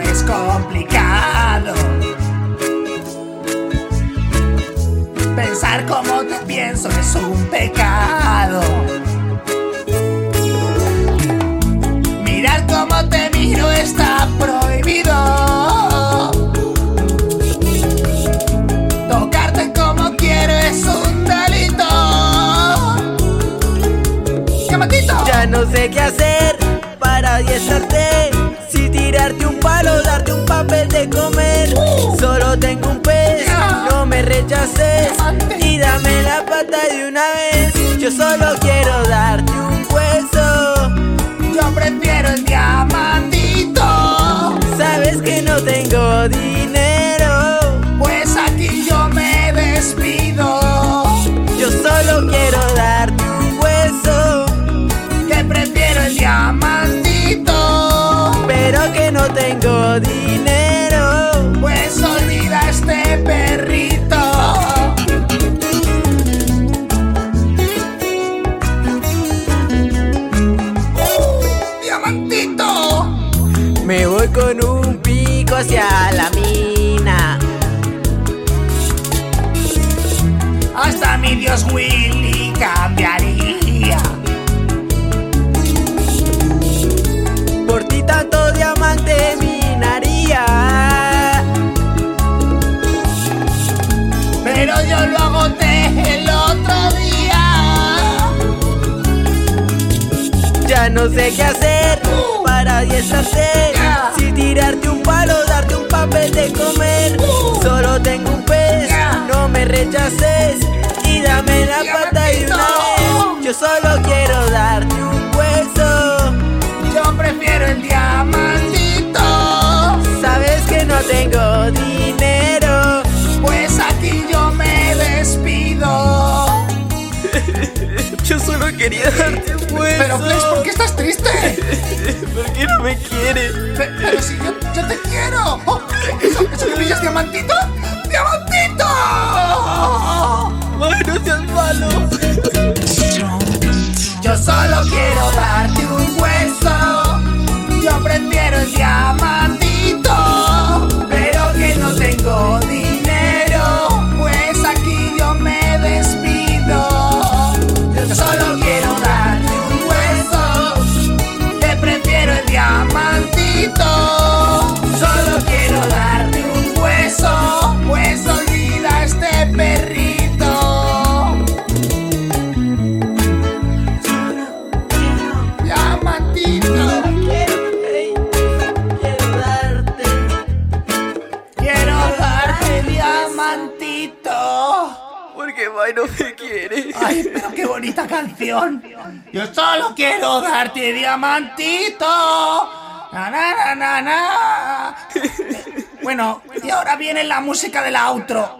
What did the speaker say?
es complicado. Pensar como te pienso es un pecado. Mirar cómo te miro está prohibido. Tocarte como quiero es un delito. ¡Llamatito! Ya no sé qué hacer para adiestarte. Tirarte un palo, darte un papel de comer. Solo tengo un pez, no me rechaces. Y dame la pata de una vez. Yo solo quiero darte un hueso. Yo prefiero el diamantito. Sabes que no tengo dinero. Pues aquí yo me despido. Yo solo quiero darte un hueso. Que prefiero el diamantito. Pero que no tengo dinero. Pues olvida este perrito. ¡Uh! ¡Diamantito! Me voy con un pico hacia la mina. Hasta mi Dios Willy sé qué hacer para. Ya. Si tirarte un palo, darte un papel de comer. Solo tengo un pez, no me rechaces. Quería darte un hueso. Pero Flex, ¿por qué estás triste? ¿Por qué no me quieres? Pe- Pero si yo, yo te quiero. Oh, ¿Eso, eso que brillas diamantito? ¡Diamantito! Ay, no seas malo. Yo solo quiero darte un hueso. Yo prefiero el diamantito. Porque May no me quiere. Ay, pero qué bonita canción. Yo solo quiero darte diamantito. Na, na, na, na, na. Bueno, y ahora viene la música del outro.